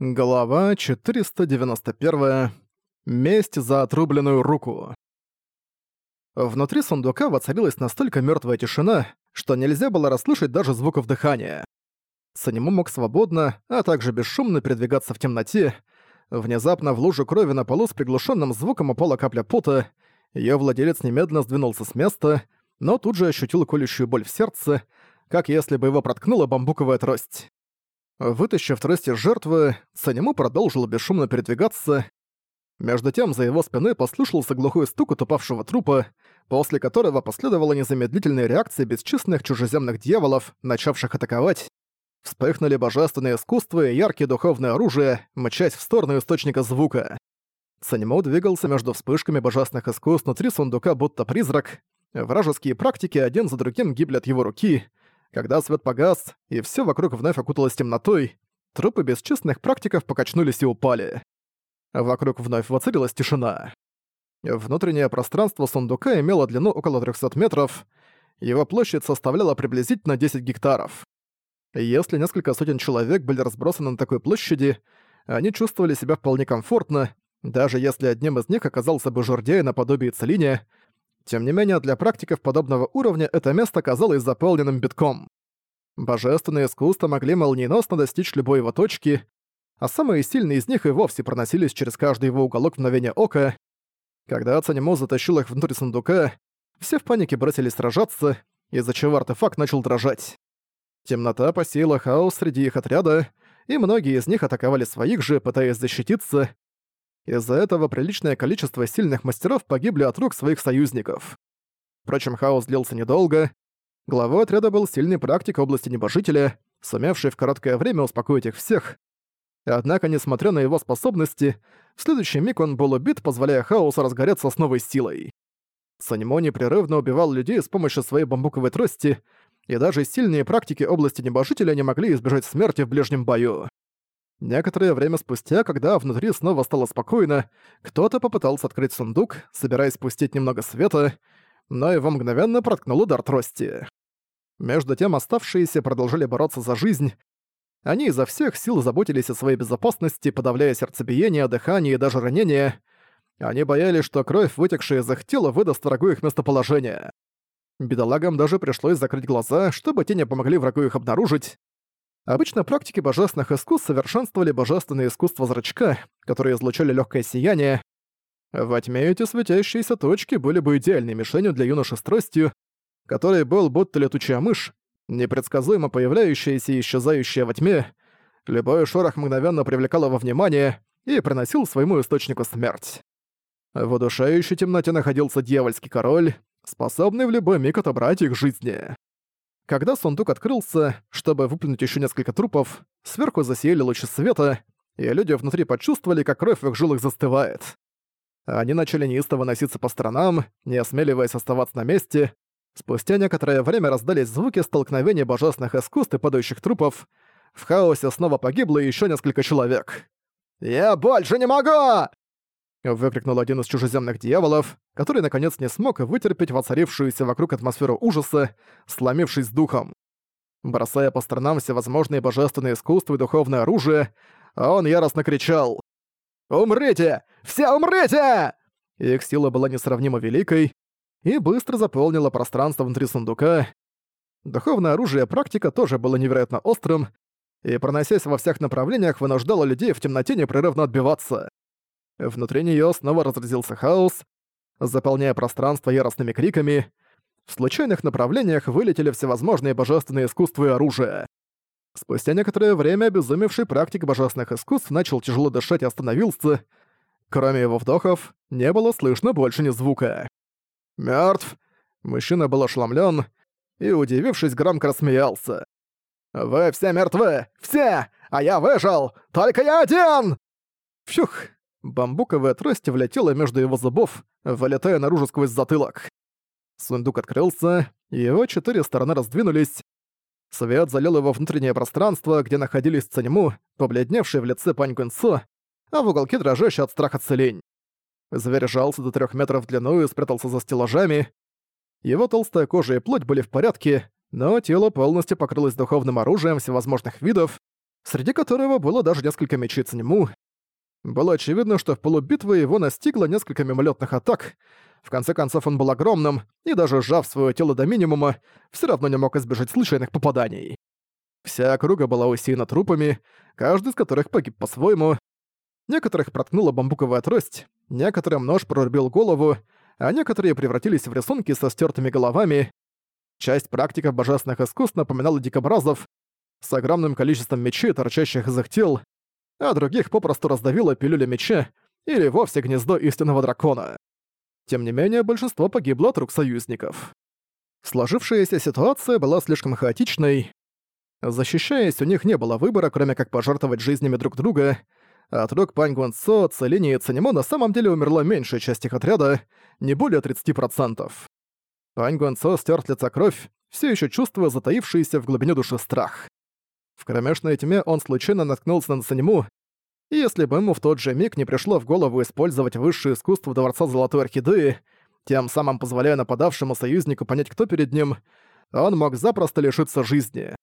Глава 491. Месть за отрубленную руку. Внутри сундука воцарилась настолько мертвая тишина, что нельзя было расслышать даже звуков дыхания. Санему мог свободно, а также бесшумно передвигаться в темноте. Внезапно в лужу крови на полу с приглушенным звуком упала капля пота. Ее владелец немедленно сдвинулся с места, но тут же ощутил колющую боль в сердце, как если бы его проткнула бамбуковая трость. Вытащив трость из жертвы, Санему продолжил бесшумно передвигаться. Между тем, за его спиной послышался глухой стук от упавшего трупа, после которого последовала незамедлительная реакция бесчисленных чужеземных дьяволов, начавших атаковать. Вспыхнули божественные искусства и яркие духовные оружия, мчась в сторону источника звука. Санему двигался между вспышками божественных искусств внутри сундука будто призрак. Вражеские практики один за другим гибли от его руки — когда свет погас, и все вокруг вновь окуталось темнотой, трупы бесчисленных практиков покачнулись и упали. Вокруг вновь воцарилась тишина. Внутреннее пространство сундука имело длину около 300 метров, его площадь составляла приблизительно 10 гектаров. Если несколько сотен человек были разбросаны на такой площади, они чувствовали себя вполне комфортно, даже если одним из них оказался бы жердяй наподобие Целине, тем не менее, для практиков подобного уровня это место казалось заполненным битком. Божественные искусства могли молниеносно достичь любой его точки, а самые сильные из них и вовсе проносились через каждый его уголок в мгновение ока. Когда Цанему затащил их внутрь сундука, все в панике бросились сражаться, из-за чего артефакт начал дрожать. Темнота посеяла хаос среди их отряда, и многие из них атаковали своих же, пытаясь защититься, из-за этого приличное количество сильных мастеров погибли от рук своих союзников. Впрочем, хаос длился недолго. Главой отряда был сильный практик области небожителя, сумевший в короткое время успокоить их всех. Однако, несмотря на его способности, в следующий миг он был убит, позволяя хаосу разгореться с новой силой. Санимо непрерывно убивал людей с помощью своей бамбуковой трости, и даже сильные практики области небожителя не могли избежать смерти в ближнем бою. Некоторое время спустя, когда внутри снова стало спокойно, кто-то попытался открыть сундук, собираясь спустить немного света, но его мгновенно проткнул удар трости. Между тем оставшиеся продолжали бороться за жизнь. Они изо всех сил заботились о своей безопасности, подавляя сердцебиение, дыхание и даже ранения. Они боялись, что кровь, вытекшая из их тела, выдаст врагу их местоположение. Бедолагам даже пришлось закрыть глаза, чтобы те не помогли врагу их обнаружить. Обычно практики божественных искусств совершенствовали божественные искусства зрачка, которые излучали легкое сияние. Во тьме эти светящиеся точки были бы идеальной мишенью для юноши с тростью, который был будто летучая мышь, непредсказуемо появляющаяся и исчезающая во тьме. Любой шорох мгновенно привлекал его внимание и приносил своему источнику смерть. В удушающей темноте находился дьявольский король, способный в любой миг отобрать их жизни. Когда сундук открылся, чтобы выплюнуть еще несколько трупов, сверху засияли лучи света, и люди внутри почувствовали, как кровь в их жилах застывает. Они начали неистово носиться по сторонам, не осмеливаясь оставаться на месте. Спустя некоторое время раздались звуки столкновения божественных искусств и падающих трупов. В хаосе снова погибло еще несколько человек. «Я больше не могу!» Выкрикнул один из чужеземных дьяволов, который наконец не смог вытерпеть воцарившуюся вокруг атмосферу ужаса, сломившись духом. Бросая по сторонам всевозможные божественные искусства и духовное оружие, он яростно кричал «Умрите! Все умрите!» Их сила была несравнимо великой и быстро заполнила пространство внутри сундука. Духовное оружие практика тоже было невероятно острым и, проносясь во всех направлениях, вынуждало людей в темноте непрерывно отбиваться. Внутри неё снова разразился хаос, заполняя пространство яростными криками. В случайных направлениях вылетели всевозможные божественные искусства и оружие. Спустя некоторое время обезумевший практик божественных искусств начал тяжело дышать и остановился. Кроме его вдохов, не было слышно больше ни звука. «Мёртв!» Мужчина был ошеломлен и, удивившись, громко рассмеялся. «Вы все мертвы! Все! А я выжил! Только я один!» Фух, Бамбуковая трость влетела между его зубов, вылетая наружу сквозь затылок. Сундук открылся, и его четыре стороны раздвинулись. Свет залил его внутреннее пространство, где находились Цаньму, побледневший в лице Пань Гунсо, а в уголке дрожащий от страха Целень. Зверь жался до трех метров в длину и спрятался за стеллажами. Его толстая кожа и плоть были в порядке, но тело полностью покрылось духовным оружием всевозможных видов, среди которого было даже несколько мечей Циньму. Было очевидно, что в полубитве его настигло несколько мимолетных атак. В конце концов, он был огромным, и даже сжав свое тело до минимума, все равно не мог избежать случайных попаданий. Вся округа была усеяна трупами, каждый из которых погиб по-своему. Некоторых проткнула бамбуковая трость, некоторым нож прорубил голову, а некоторые превратились в рисунки со стертыми головами. Часть практиков божественных искусств напоминала дикобразов с огромным количеством мечей, торчащих из их тел, а других попросту раздавила пилюля меча или вовсе гнездо истинного дракона. Тем не менее, большинство погибло от рук союзников. Сложившаяся ситуация была слишком хаотичной. Защищаясь, у них не было выбора, кроме как пожертвовать жизнями друг друга. От рук Пань Гуанцо, Целини и Цанимо на самом деле умерла меньшая часть их отряда, не более 30%. Пань Гуанцо стер лица кровь, все еще чувствуя затаившийся в глубине души страх. В кромешной тьме он случайно наткнулся на Цанему, и если бы ему в тот же миг не пришло в голову использовать высшее искусство Дворца Золотой Орхидеи, тем самым позволяя нападавшему союзнику понять, кто перед ним, он мог запросто лишиться жизни.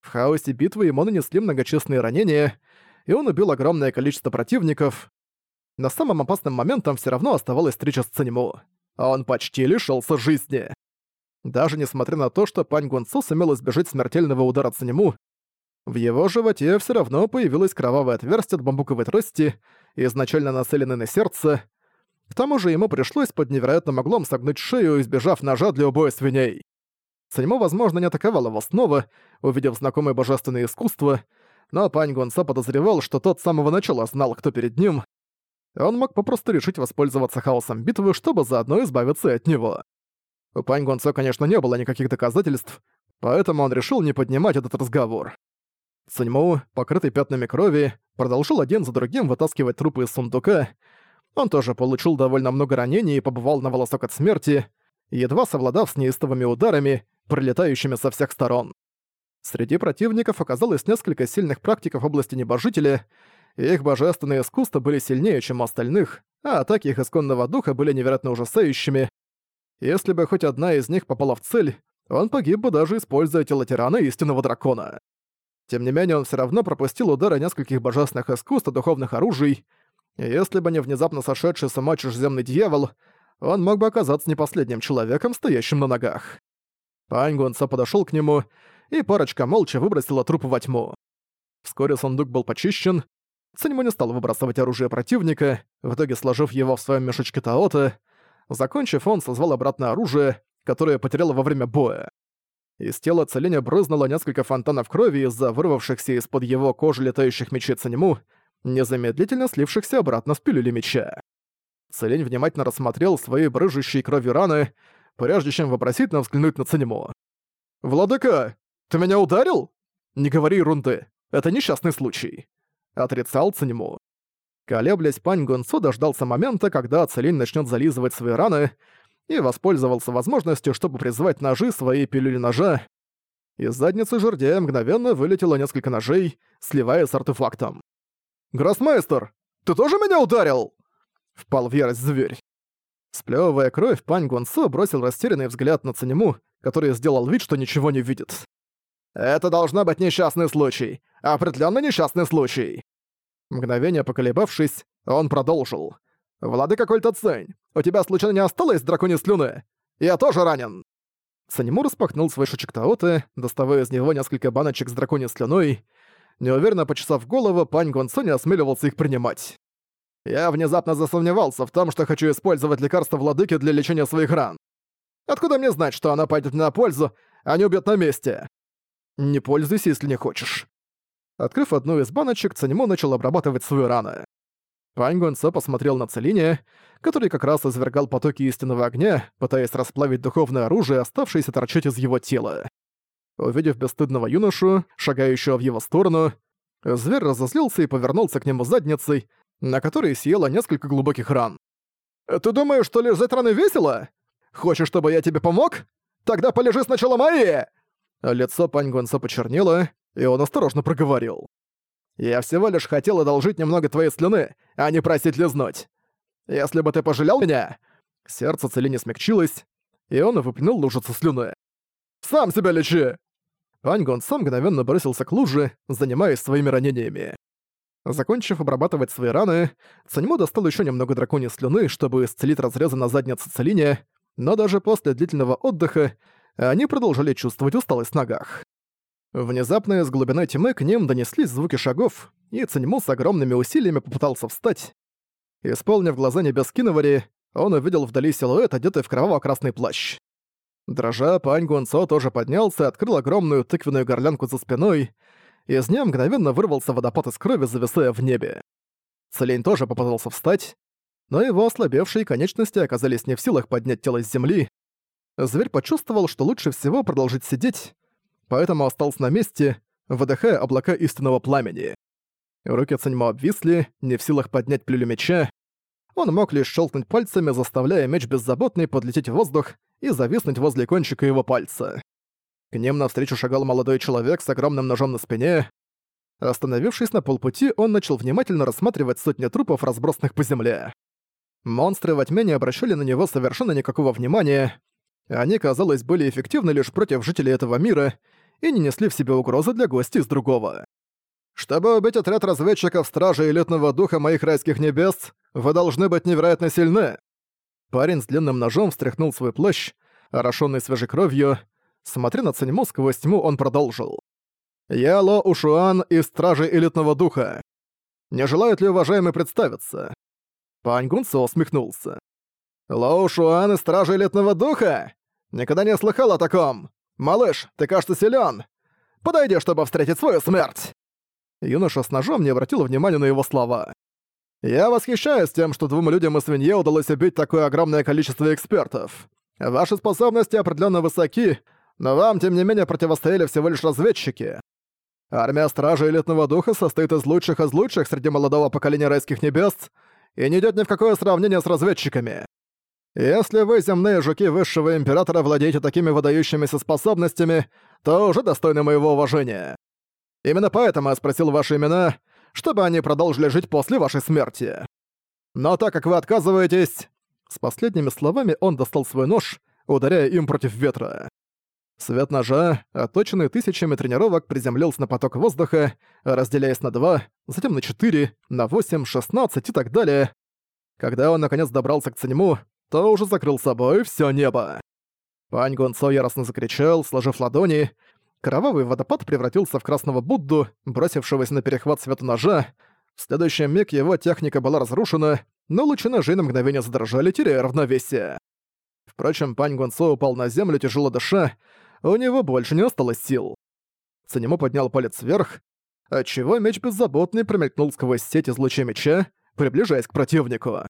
В хаосе битвы ему нанесли многочисленные ранения, и он убил огромное количество противников. Но самым опасным моментом все равно оставалась встреча с Циньму. Он почти лишился жизни. Даже несмотря на то, что Пань Гунцу сумел избежать смертельного удара Циньму, в его животе все равно появилось кровавое отверстие от бамбуковой трости, изначально нацеленное на сердце. К тому же ему пришлось под невероятным углом согнуть шею, избежав ножа для убоя свиней. Саньмо, возможно, не атаковал его снова, увидев знакомое божественное искусство, но пань Гонса подозревал, что тот с самого начала знал, кто перед ним. Он мог попросту решить воспользоваться хаосом битвы, чтобы заодно избавиться от него. У пань Гонса, конечно, не было никаких доказательств, поэтому он решил не поднимать этот разговор. Циньмоу, покрытый пятнами крови, продолжил один за другим вытаскивать трупы из сундука. Он тоже получил довольно много ранений и побывал на волосок от смерти, едва совладав с неистовыми ударами, прилетающими со всех сторон. Среди противников оказалось несколько сильных практиков области небожителя, и их божественные искусства были сильнее, чем у остальных, а атаки их исконного духа были невероятно ужасающими. Если бы хоть одна из них попала в цель, он погиб бы даже используя тело тирана истинного дракона. Тем не менее, он все равно пропустил удары нескольких божественных искусств и духовных оружий, и если бы не внезапно сошедший с ума чужеземный дьявол, он мог бы оказаться не последним человеком, стоящим на ногах. Пань Гунца подошёл к нему, и парочка молча выбросила труп во тьму. Вскоре сундук был почищен, Циньму не стал выбрасывать оружие противника, в итоге сложив его в своем мешочке Таота. Закончив, он созвал обратно оружие, которое потерял во время боя. Из тела Целиня брызнуло несколько фонтанов крови из-за вырвавшихся из-под его кожи летающих мечей Циньму, незамедлительно слившихся обратно с пилюли меча. Целень внимательно рассмотрел свои брыжущие кровью раны, прежде чем вопросительно взглянуть на Циньму. «Владыка, ты меня ударил?» «Не говори ерунды, это несчастный случай», — отрицал Циньму. Колеблясь, пань Гунцу дождался момента, когда Целень начнет зализывать свои раны, и воспользовался возможностью, чтобы призвать ножи своей пилюли ножа. Из задницы жердя мгновенно вылетело несколько ножей, сливаясь с артефактом. «Гроссмейстер, ты тоже меня ударил?» Впал в ярость зверь. Сплёвывая кровь, пань Гонсо бросил растерянный взгляд на Цанему, который сделал вид, что ничего не видит. «Это должно быть несчастный случай. Определённо несчастный случай». Мгновение поколебавшись, он продолжил. «Владыка Кольта Цень, у тебя случайно не осталось драконьей слюны? Я тоже ранен!» Санему распахнул свой шучек Таоты, доставая из него несколько баночек с драконьей слюной. Неуверенно почесав голову, пань Гонсо не осмеливался их принимать. «Я внезапно засомневался в том, что хочу использовать лекарство владыки для лечения своих ран. Откуда мне знать, что она пойдет мне на пользу, а не убьет на месте? Не пользуйся, если не хочешь». Открыв одну из баночек, Цанимо начал обрабатывать свои раны. Пань Гонсо посмотрел на Целине, который как раз извергал потоки истинного огня, пытаясь расплавить духовное оружие, оставшееся торчать из его тела. Увидев бесстыдного юношу, шагающего в его сторону, зверь разозлился и повернулся к нему задницей, на которой съело несколько глубоких ран. «Ты думаешь, что лежать раны весело? Хочешь, чтобы я тебе помог? Тогда полежи сначала мои!» Лицо Пань Гонсо почернело, и он осторожно проговорил. Я всего лишь хотел одолжить немного твоей слюны, а не просить лизнуть. Если бы ты пожалел меня...» Сердце Целини смягчилось, и он выплюнул лужицу слюны. «Сам себя лечи!» Пань сам мгновенно бросился к луже, занимаясь своими ранениями. Закончив обрабатывать свои раны, Цаньмо достал еще немного драконьей слюны, чтобы исцелить разрезы на заднице Целине, но даже после длительного отдыха они продолжали чувствовать усталость в ногах. Внезапно из глубины тьмы к ним донеслись звуки шагов, и Циньму с огромными усилиями попытался встать. Исполнив глаза небес Киновари, он увидел вдали силуэт, одетый в кроваво-красный плащ. Дрожа, Пань Гунцо тоже поднялся и открыл огромную тыквенную горлянку за спиной. Из нее мгновенно вырвался водопад из крови, зависая в небе. Целень тоже попытался встать, но его ослабевшие конечности оказались не в силах поднять тело с земли. Зверь почувствовал, что лучше всего продолжить сидеть, поэтому остался на месте, выдыхая облака истинного пламени. Руки Циньмо обвисли, не в силах поднять плюлю меча. Он мог лишь щелкнуть пальцами, заставляя меч беззаботный подлететь в воздух и зависнуть возле кончика его пальца. К ним навстречу шагал молодой человек с огромным ножом на спине. Остановившись на полпути, он начал внимательно рассматривать сотни трупов, разбросанных по земле. Монстры во тьме не обращали на него совершенно никакого внимания. Они, казалось, были эффективны лишь против жителей этого мира и не несли в себе угрозы для гостей из другого. Чтобы убить отряд разведчиков Стражи Элитного Духа Моих Райских Небес, вы должны быть невероятно сильны. Парень с длинным ножом встряхнул свой плащ, орошённый свежей кровью. Смотря на Циньму сквозь тьму, он продолжил. «Я Ло Ушуан из Стражи Элитного Духа. Не желают ли уважаемый представиться?» Пань Гунцо усмехнулся. «Ло Ушуан из Стражи Элитного Духа? Никогда не слыхал о таком. Малыш, ты, кажется, силён. Подойди, чтобы встретить свою смерть!» Юноша с ножом не обратил внимания на его слова. «Я восхищаюсь тем, что двум людям и свинье удалось убить такое огромное количество экспертов. Ваши способности определенно высоки, но вам, тем не менее, противостояли всего лишь разведчики. Армия Стражи Элитного Духа состоит из лучших из лучших среди молодого поколения Райских Небес и не идёт ни в какое сравнение с разведчиками. Если вы, земные жуки Высшего Императора, владеете такими выдающимися способностями, то уже достойны моего уважения. Именно поэтому я спросил ваши имена, чтобы они продолжили жить после вашей смерти. Но так как вы отказываетесь...» С последними словами он достал свой нож, ударяя им против ветра. Свет ножа, оточенный тысячами тренировок, приземлился на поток воздуха, разделяясь на два, затем на четыре, на восемь, шестнадцать и так далее. Когда он наконец добрался к Циньму, то уже закрыл собой все небо. Пань Гонцо яростно закричал, сложив ладони, Кровавый водопад превратился в красного Будду, бросившегося на перехват света ножа. В следующий миг его техника была разрушена, но лучи ножей на мгновение задрожали, теряя равновесие. Впрочем, пань Гонцо упал на землю, тяжело дыша, у него больше не осталось сил. Санему поднял палец вверх, отчего меч беззаботный промелькнул сквозь сеть из лучей меча, приближаясь к противнику.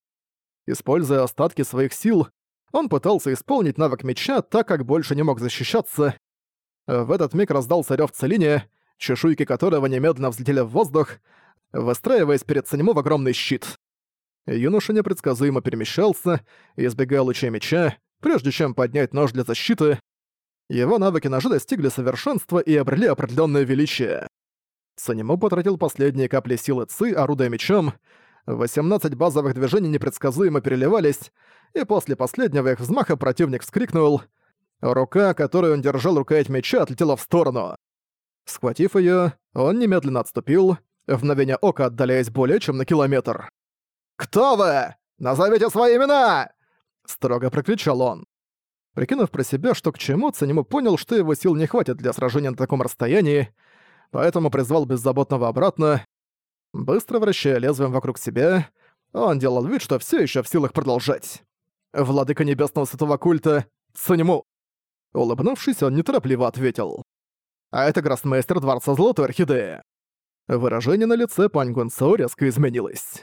Используя остатки своих сил, он пытался исполнить навык меча так, как больше не мог защищаться, в этот миг раздался рёв Целине, чешуйки которого немедленно взлетели в воздух, выстраиваясь перед Санему в огромный щит. Юноша непредсказуемо перемещался, избегая лучей меча, прежде чем поднять нож для защиты. Его навыки ножа достигли совершенства и обрели определенное величие. Санему потратил последние капли силы Ци, орудуя мечом, 18 базовых движений непредсказуемо переливались, и после последнего их взмаха противник вскрикнул — Рука, которой он держал рукоять меча, отлетела в сторону. Схватив её, он немедленно отступил, в мгновение ока отдаляясь более чем на километр. «Кто вы? Назовите свои имена!» Строго прокричал он. Прикинув про себя, что к чему, Цанему понял, что его сил не хватит для сражения на таком расстоянии, поэтому призвал беззаботного обратно. Быстро вращая лезвием вокруг себя, он делал вид, что все еще в силах продолжать. Владыка Небесного Святого Культа Цанему. Улыбнувшись, он неторопливо ответил. «А это гроссмейстер Дворца Золотой Орхидеи». Выражение на лице Пань Гунцо резко изменилось.